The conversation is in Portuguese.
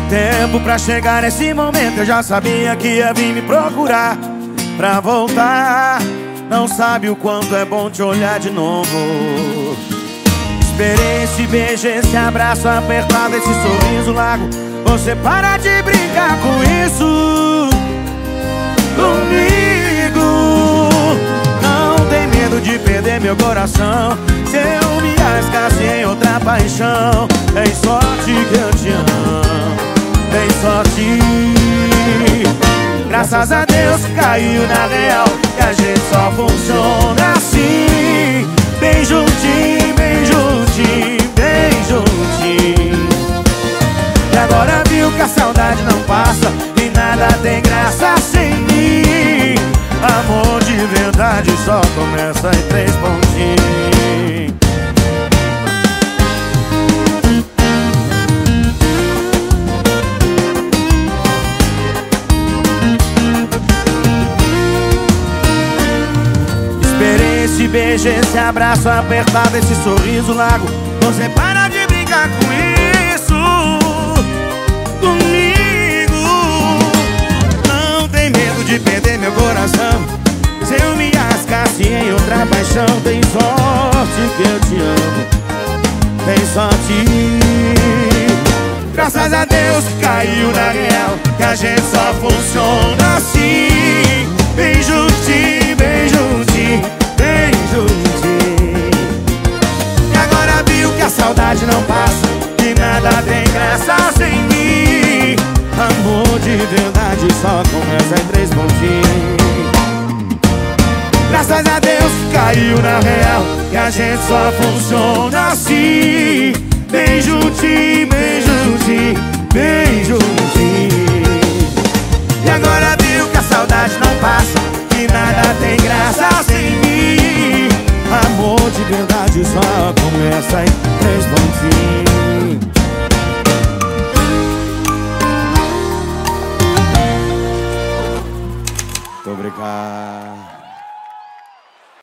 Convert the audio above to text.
tempo pra chegar nesse momento. Eu já sabia que ia vir me procurar Pra voltar. Não sabe o quanto é bom te olhar de novo. Esperei esse beijo, esse abraço apertado Esse sorriso largo. Você para de brincar com isso Comigo. Não tem medo de perder meu coração. Se eu me arriscasse em outra paixão Tem sorte que eu te sorte. Graças a Deus caiu na real Que a gente só funciona assim. Bem juntinho, bem juntinho, bem juntinho. E agora viu que a saudade não passa E nada tem graça sem mim. Amor de verdade só começa em três pontinhos esse beijo, esse abraço apertado, esse sorriso largo. Você para de brincar com isso Comigo. Não tem medo de perder meu coração. Se eu me arriscasse em outra paixão Tem sorte que eu te amo. Tem sorte. Graças a Deus caiu na real Que a gente só funciona assim saudade não passa Que nada tem graça sem mim. Amor de verdade só começa em três pontinhos. Graças a Deus caiu na real Que a gente só funciona assim. Juntinho, bem juntinho E agora viu que a saudade não passa Que nada tem graça sem mim. Amor de verdade só começa em Muito obrigado.